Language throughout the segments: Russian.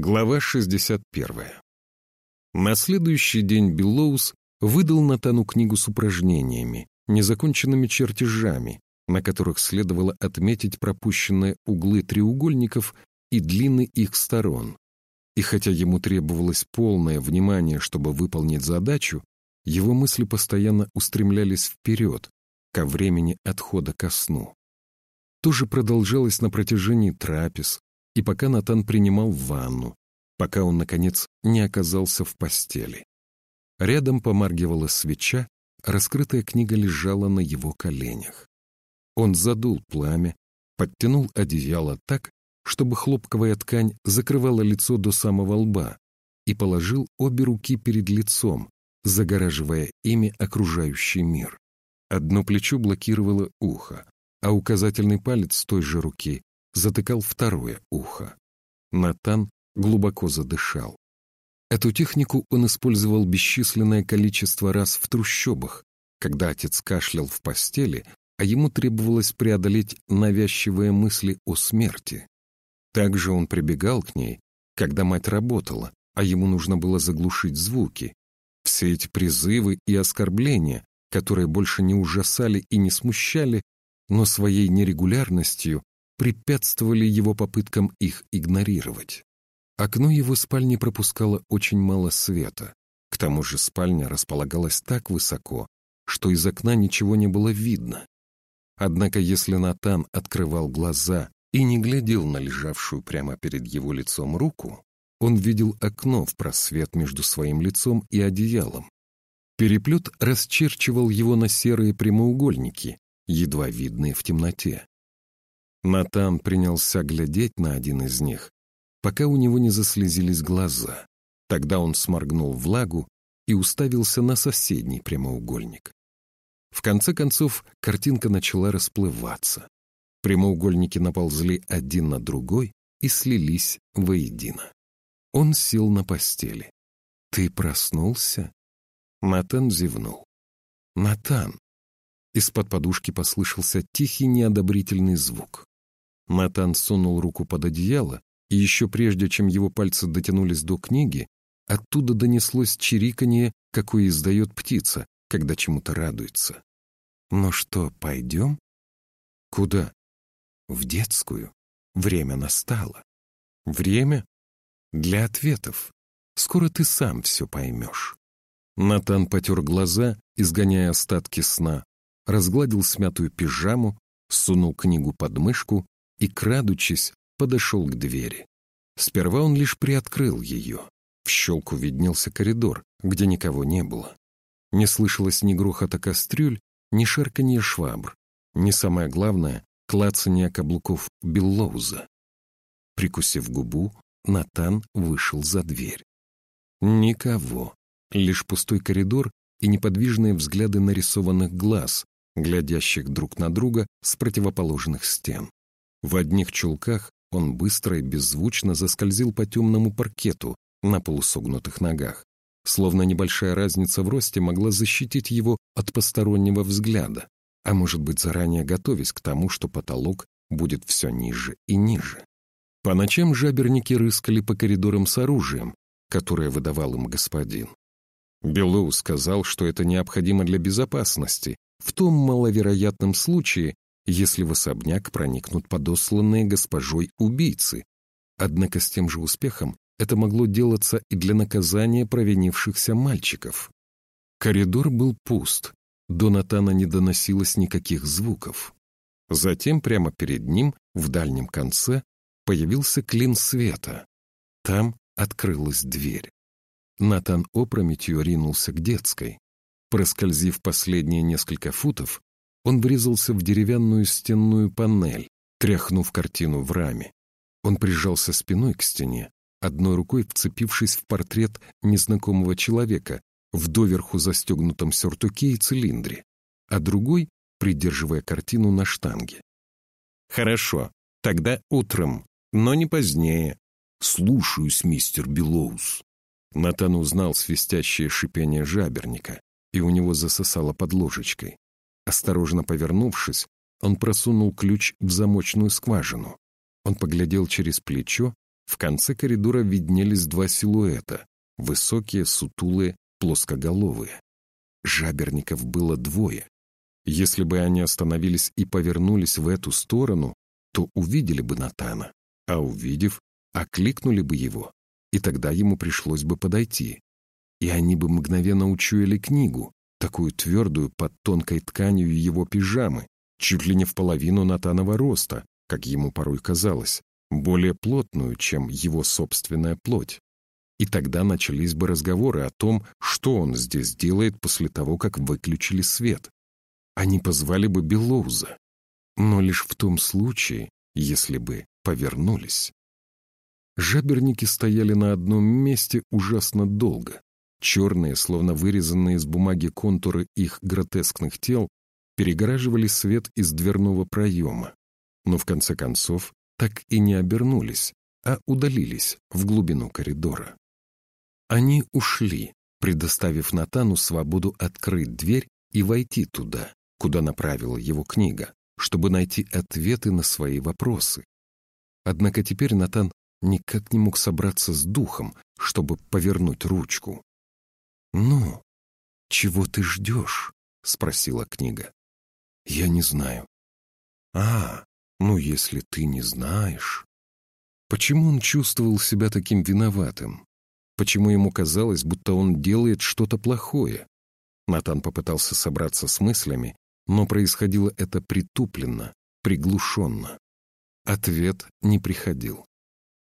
Глава 61. На следующий день Биллоус выдал Натану книгу с упражнениями, незаконченными чертежами, на которых следовало отметить пропущенные углы треугольников и длины их сторон. И хотя ему требовалось полное внимание, чтобы выполнить задачу, его мысли постоянно устремлялись вперед, ко времени отхода ко сну. То же продолжалось на протяжении трапез, и пока Натан принимал ванну, пока он, наконец, не оказался в постели. Рядом помаргивала свеча, раскрытая книга лежала на его коленях. Он задул пламя, подтянул одеяло так, чтобы хлопковая ткань закрывала лицо до самого лба, и положил обе руки перед лицом, загораживая ими окружающий мир. Одно плечо блокировало ухо, а указательный палец той же руки затыкал второе ухо. Натан глубоко задышал. Эту технику он использовал бесчисленное количество раз в трущобах, когда отец кашлял в постели, а ему требовалось преодолеть навязчивые мысли о смерти. Также он прибегал к ней, когда мать работала, а ему нужно было заглушить звуки. Все эти призывы и оскорбления, которые больше не ужасали и не смущали, но своей нерегулярностью препятствовали его попыткам их игнорировать. Окно его спальни пропускало очень мало света. К тому же спальня располагалась так высоко, что из окна ничего не было видно. Однако если Натан открывал глаза и не глядел на лежавшую прямо перед его лицом руку, он видел окно в просвет между своим лицом и одеялом. Переплет расчерчивал его на серые прямоугольники, едва видные в темноте. Натан принялся глядеть на один из них, пока у него не заслезились глаза. Тогда он сморгнул влагу и уставился на соседний прямоугольник. В конце концов, картинка начала расплываться. Прямоугольники наползли один на другой и слились воедино. Он сел на постели. «Ты проснулся?» Натан зевнул. «Натан!» Из-под подушки послышался тихий неодобрительный звук. Натан сунул руку под одеяло, и еще прежде, чем его пальцы дотянулись до книги, оттуда донеслось чириканье, какое издает птица, когда чему-то радуется. «Ну что, пойдем?» «Куда?» «В детскую. Время настало». «Время?» «Для ответов. Скоро ты сам все поймешь». Натан потер глаза, изгоняя остатки сна, разгладил смятую пижаму, сунул книгу под мышку и, крадучись, подошел к двери. Сперва он лишь приоткрыл ее. В щелку виднелся коридор, где никого не было. Не слышалось ни грохота кастрюль, ни шарканья швабр, ни самое главное — клацанье каблуков Биллоуза. Прикусив губу, Натан вышел за дверь. Никого. Лишь пустой коридор и неподвижные взгляды нарисованных глаз, глядящих друг на друга с противоположных стен. В одних чулках он быстро и беззвучно заскользил по темному паркету на полусогнутых ногах, словно небольшая разница в росте могла защитить его от постороннего взгляда, а может быть заранее готовясь к тому, что потолок будет все ниже и ниже. По ночам жаберники рыскали по коридорам с оружием, которое выдавал им господин. Беллоу сказал, что это необходимо для безопасности, в том маловероятном случае, если в особняк проникнут подосланные госпожой убийцы. Однако с тем же успехом это могло делаться и для наказания провинившихся мальчиков. Коридор был пуст, до Натана не доносилось никаких звуков. Затем прямо перед ним, в дальнем конце, появился клин света. Там открылась дверь. Натан опрометью ринулся к детской. Проскользив последние несколько футов, он врезался в деревянную стенную панель, тряхнув картину в раме. Он прижался спиной к стене, одной рукой вцепившись в портрет незнакомого человека в доверху застегнутом сюртуке и цилиндре, а другой придерживая картину на штанге. «Хорошо, тогда утром, но не позднее». «Слушаюсь, мистер Белоус». Натан узнал свистящее шипение жаберника, и у него засосало под ложечкой. Осторожно повернувшись, он просунул ключ в замочную скважину. Он поглядел через плечо, В конце коридора виднелись два силуэта — высокие, сутулые, плоскоголовые. Жаберников было двое. Если бы они остановились и повернулись в эту сторону, то увидели бы Натана, а увидев, окликнули бы его, и тогда ему пришлось бы подойти. И они бы мгновенно учуяли книгу, такую твердую под тонкой тканью его пижамы, чуть ли не в половину Натанова роста, как ему порой казалось, более плотную, чем его собственная плоть. И тогда начались бы разговоры о том, что он здесь делает после того, как выключили свет. Они позвали бы Белоуза, но лишь в том случае, если бы повернулись. Жаберники стояли на одном месте ужасно долго. Черные, словно вырезанные из бумаги контуры их гротескных тел, перегораживали свет из дверного проема, но в конце концов так и не обернулись, а удалились в глубину коридора. Они ушли, предоставив Натану свободу открыть дверь и войти туда, куда направила его книга, чтобы найти ответы на свои вопросы. Однако теперь Натан никак не мог собраться с духом, чтобы повернуть ручку. «Ну, чего ты ждешь?» — спросила книга. «Я не знаю». «А, ну если ты не знаешь...» Почему он чувствовал себя таким виноватым? Почему ему казалось, будто он делает что-то плохое? Натан попытался собраться с мыслями, но происходило это притупленно, приглушенно. Ответ не приходил.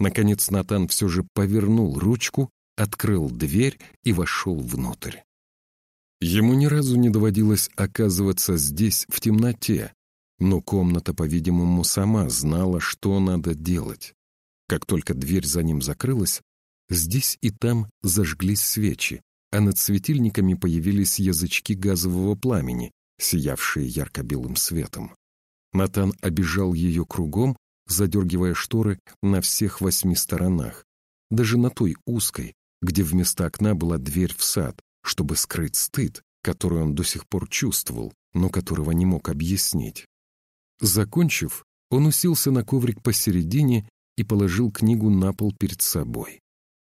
Наконец Натан все же повернул ручку открыл дверь и вошел внутрь. Ему ни разу не доводилось оказываться здесь в темноте, но комната, по-видимому, сама знала, что надо делать. Как только дверь за ним закрылась, здесь и там зажглись свечи, а над светильниками появились язычки газового пламени, сиявшие ярко-белым светом. Натан обижал ее кругом, задергивая шторы на всех восьми сторонах, даже на той узкой, где вместо окна была дверь в сад, чтобы скрыть стыд, который он до сих пор чувствовал, но которого не мог объяснить. Закончив, он уселся на коврик посередине и положил книгу на пол перед собой.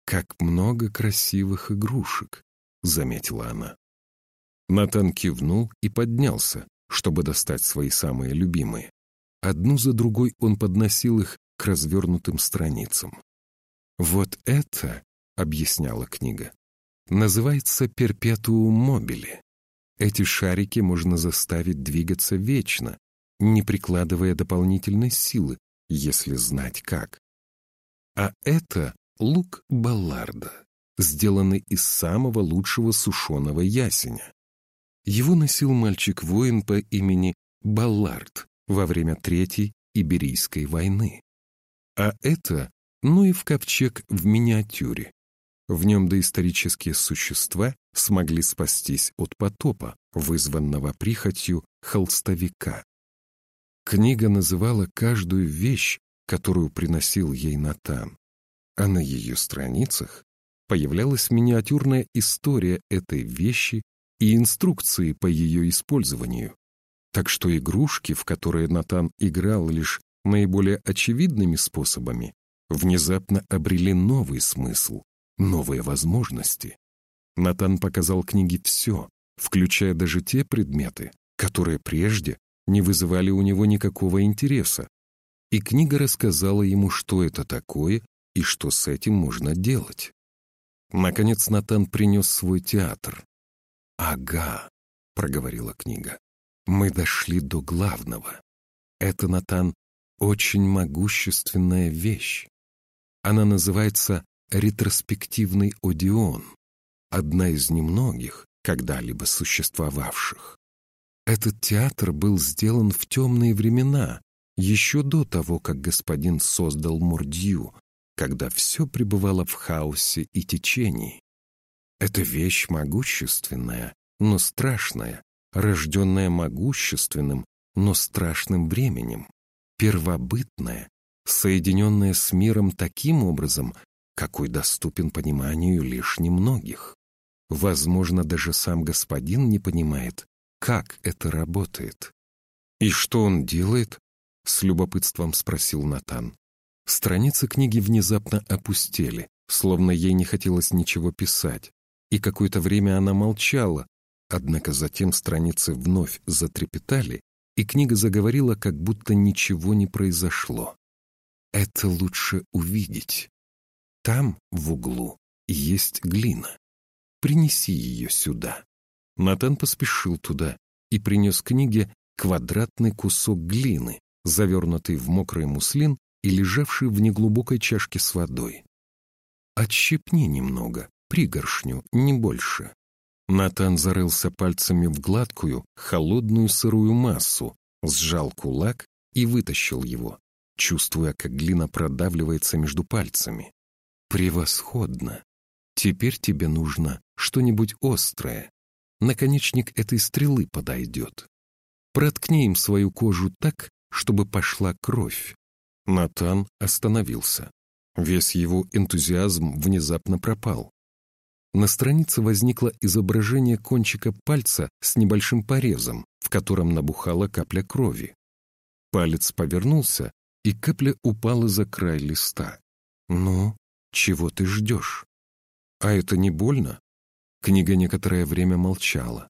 «Как много красивых игрушек!» — заметила она. Натан кивнул и поднялся, чтобы достать свои самые любимые. Одну за другой он подносил их к развернутым страницам. «Вот это — объясняла книга, — называется перпетуум мобили. Эти шарики можно заставить двигаться вечно, не прикладывая дополнительной силы, если знать как. А это лук Балларда, сделанный из самого лучшего сушеного ясеня. Его носил мальчик-воин по имени Баллард во время Третьей Иберийской войны. А это ну и в ковчег в миниатюре, в нем доисторические существа смогли спастись от потопа, вызванного прихотью холстовика. Книга называла каждую вещь, которую приносил ей Натан, а на ее страницах появлялась миниатюрная история этой вещи и инструкции по ее использованию. Так что игрушки, в которые Натан играл лишь наиболее очевидными способами, внезапно обрели новый смысл, новые возможности. Натан показал книге все, включая даже те предметы, которые прежде не вызывали у него никакого интереса. И книга рассказала ему, что это такое и что с этим можно делать. Наконец Натан принес свой театр. «Ага», — проговорила книга, — «мы дошли до главного. Это, Натан, очень могущественная вещь. Она называется ретроспективный Одион, одна из немногих, когда-либо существовавших. Этот театр был сделан в темные времена, еще до того, как господин создал Мурдью, когда все пребывало в хаосе и течении. Это вещь могущественная, но страшная, рожденная могущественным, но страшным временем, первобытная, соединенная с миром таким образом, какой доступен пониманию лишь немногих. Возможно, даже сам господин не понимает, как это работает. «И что он делает?» — с любопытством спросил Натан. Страницы книги внезапно опустели, словно ей не хотелось ничего писать, и какое-то время она молчала, однако затем страницы вновь затрепетали, и книга заговорила, как будто ничего не произошло. Это лучше увидеть. Там, в углу, есть глина. Принеси ее сюда. Натан поспешил туда и принес книге квадратный кусок глины, завернутый в мокрый муслин и лежавший в неглубокой чашке с водой. «Отщепни немного, пригоршню, не больше». Натан зарылся пальцами в гладкую, холодную сырую массу, сжал кулак и вытащил его, чувствуя, как глина продавливается между пальцами. «Превосходно! Теперь тебе нужно что-нибудь острое. Наконечник этой стрелы подойдет. Проткни им свою кожу так, чтобы пошла кровь». Натан остановился. Весь его энтузиазм внезапно пропал. На странице возникло изображение кончика пальца с небольшим порезом, в котором набухала капля крови. Палец повернулся, и капля упала за край листа. «Ну, чего ты ждешь?» «А это не больно?» Книга некоторое время молчала.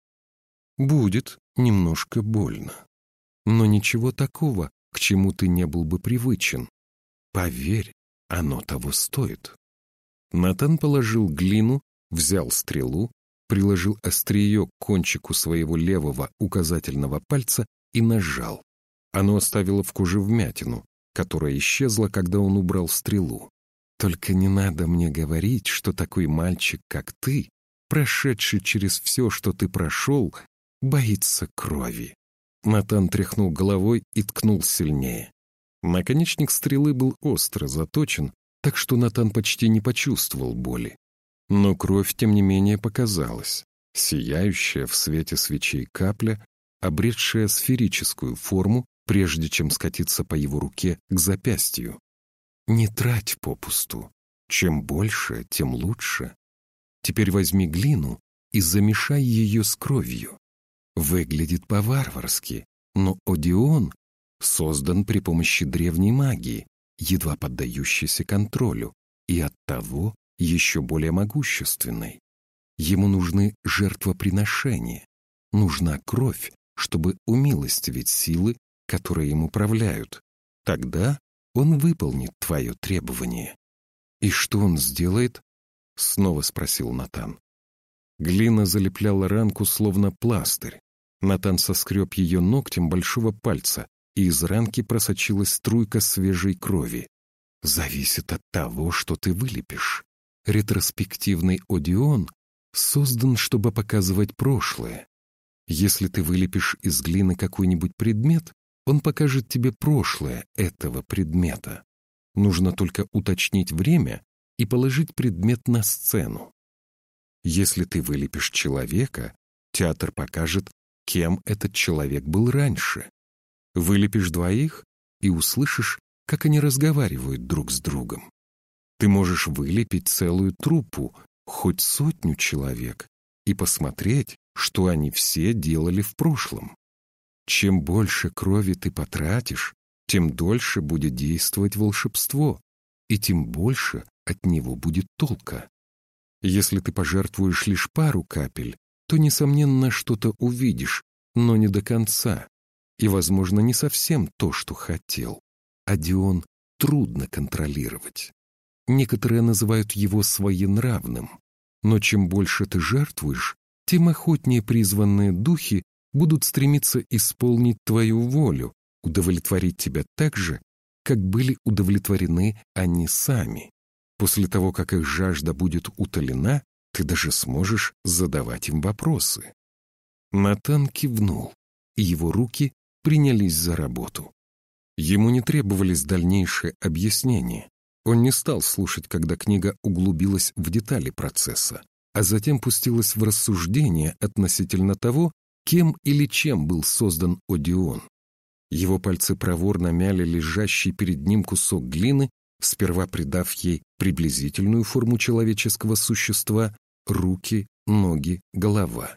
«Будет немножко больно. Но ничего такого, к чему ты не был бы привычен. Поверь, оно того стоит». Натан положил глину взял стрелу, приложил острие к кончику своего левого указательного пальца и нажал. Оно оставило в коже вмятину, которая исчезла, когда он убрал стрелу. «Только не надо мне говорить, что такой мальчик, как ты, прошедший через все, что ты прошел, боится крови». Натан тряхнул головой и ткнул сильнее. Наконечник стрелы был остро заточен, так что Натан почти не почувствовал боли. Но кровь, тем не менее, показалась, сияющая в свете свечей капля, обретшая сферическую форму, прежде чем скатиться по его руке к запястью. Не трать попусту. Чем больше, тем лучше. Теперь возьми глину и замешай ее с кровью. Выглядит по-варварски, но Одион создан при помощи древней магии, едва поддающейся контролю, и оттого еще более могущественной. Ему нужны жертвоприношения, нужна кровь, чтобы умилостивить силы, которые им управляют. Тогда он выполнит твое требование. «И что он сделает?» — снова спросил Натан. Глина залепляла ранку, словно пластырь. Натан соскреб ее ногтем большого пальца, и из ранки просочилась струйка свежей крови. «Зависит от того, что ты вылепишь ретроспективный Одион создан, чтобы показывать прошлое. Если ты вылепишь из глины какой-нибудь предмет, он покажет тебе прошлое этого предмета. Нужно только уточнить время и положить предмет на сцену. Если ты вылепишь человека, театр покажет, кем этот человек был раньше. Вылепишь двоих и услышишь, как они разговаривают друг с другом. Ты можешь вылепить целую труппу, хоть сотню человек, и посмотреть, что они все делали в прошлом. Чем больше крови ты потратишь, тем дольше будет действовать волшебство, и тем больше от него будет толка. Если ты пожертвуешь лишь пару капель, то, несомненно, что-то увидишь, но не до конца, и, возможно, не совсем то, что хотел. Адион трудно контролировать. Некоторые называют его своенравным. Но чем больше ты жертвуешь, тем охотнее призванные духи будут стремиться исполнить твою волю, удовлетворить тебя так же, как были удовлетворены они сами. После того, как их жажда будет утолена, ты даже сможешь задавать им вопросы. Натан кивнул, и его руки принялись за работу. Ему не требовались дальнейшие объяснения. Он не стал слушать, когда книга углубилась в детали процесса, а затем пустилась в рассуждение относительно того, кем или чем был создан Одион. Его пальцы проворно мяли лежащий перед ним кусок глины, сперва придав ей приблизительную форму человеческого существа, руки, ноги, голова.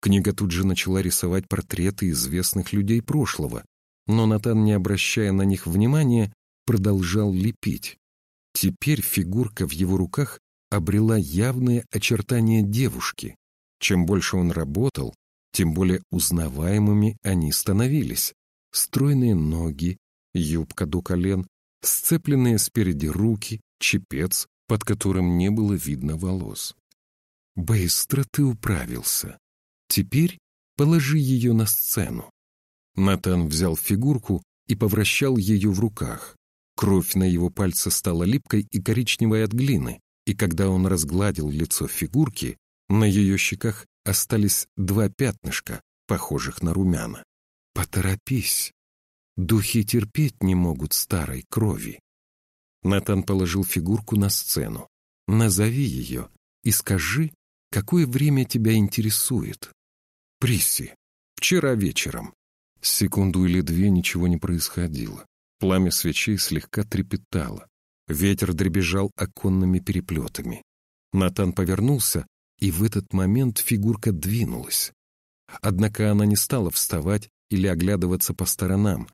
Книга тут же начала рисовать портреты известных людей прошлого, но Натан, не обращая на них внимания, продолжал лепить. Теперь фигурка в его руках обрела явные очертания девушки. Чем больше он работал, тем более узнаваемыми они становились. Стройные ноги, юбка до колен, сцепленные спереди руки, чепец, под которым не было видно волос. «Быстро ты управился. Теперь положи ее на сцену». Натан взял фигурку и повращал ее в руках. Кровь на его пальце стала липкой и коричневой от глины, и когда он разгладил лицо фигурки, на ее щеках остались два пятнышка, похожих на румяна. «Поторопись! Духи терпеть не могут старой крови!» Натан положил фигурку на сцену. «Назови ее и скажи, какое время тебя интересует». «Присси, вчера вечером». Секунду или две ничего не происходило. Пламя свечей слегка трепетало. Ветер дребезжал оконными переплетами. Натан повернулся, и в этот момент фигурка двинулась. Однако она не стала вставать или оглядываться по сторонам.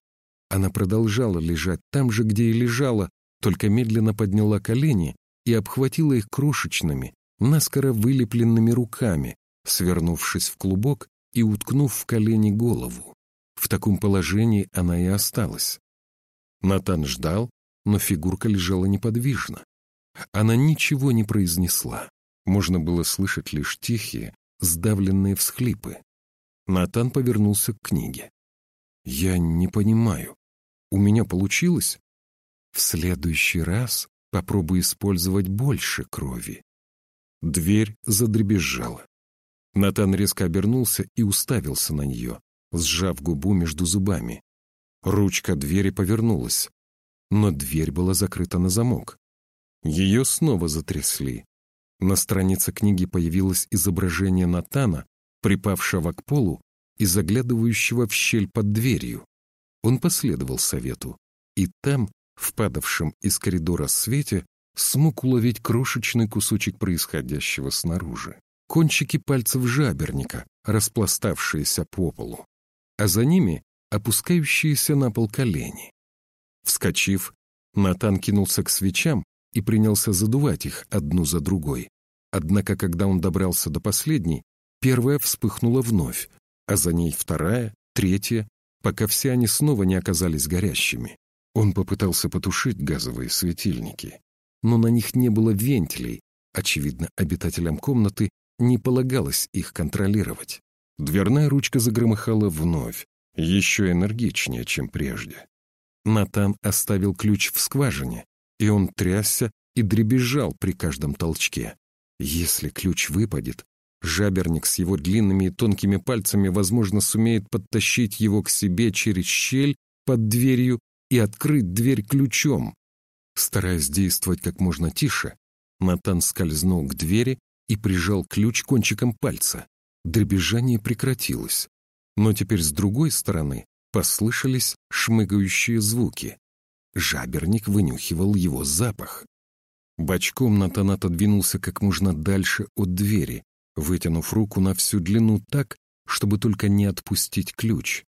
Она продолжала лежать там же, где и лежала, только медленно подняла колени и обхватила их крошечными, наскоро вылепленными руками, свернувшись в клубок и уткнув в колени голову. В таком положении она и осталась. Натан ждал, но фигурка лежала неподвижно. Она ничего не произнесла. Можно было слышать лишь тихие, сдавленные всхлипы. Натан повернулся к книге. «Я не понимаю. У меня получилось?» «В следующий раз попробуй использовать больше крови». Дверь задребезжала. Натан резко обернулся и уставился на нее, сжав губу между зубами. Ручка двери повернулась, но дверь была закрыта на замок. Ее снова затрясли. На странице книги появилось изображение Натана, припавшего к полу и заглядывающего в щель под дверью. Он последовал совету, и там, в падавшем из коридора свете, смог уловить крошечный кусочек происходящего снаружи. Кончики пальцев жаберника, распластавшиеся по полу. А за ними опускающиеся на пол колени. Вскочив, Натан кинулся к свечам и принялся задувать их одну за другой. Однако, когда он добрался до последней, первая вспыхнула вновь, а за ней вторая, третья, пока все они снова не оказались горящими. Он попытался потушить газовые светильники, но на них не было вентилей, очевидно, обитателям комнаты не полагалось их контролировать. Дверная ручка загромыхала вновь, еще энергичнее, чем прежде. Натан оставил ключ в скважине, и он трясся и дребезжал при каждом толчке. Если ключ выпадет, жаберник с его длинными и тонкими пальцами, возможно, сумеет подтащить его к себе через щель под дверью и открыть дверь ключом. Стараясь действовать как можно тише, Натан скользнул к двери и прижал ключ кончиком пальца. Дребезжание прекратилось но теперь с другой стороны послышались шмыгающие звуки. Жаберник вынюхивал его запах. Бочком Натан отодвинулся как можно дальше от двери, вытянув руку на всю длину так, чтобы только не отпустить ключ.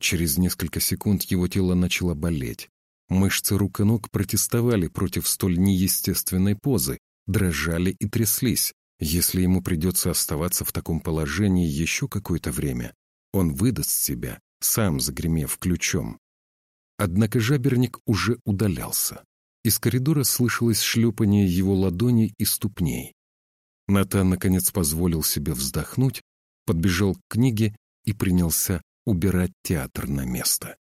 Через несколько секунд его тело начало болеть. Мышцы рук и ног протестовали против столь неестественной позы, дрожали и тряслись. Если ему придется оставаться в таком положении еще какое-то время, он выдаст себя, сам загремев ключом. Однако жаберник уже удалялся. Из коридора слышалось шлепание его ладоней и ступней. Натан, наконец, позволил себе вздохнуть, подбежал к книге и принялся убирать театр на место.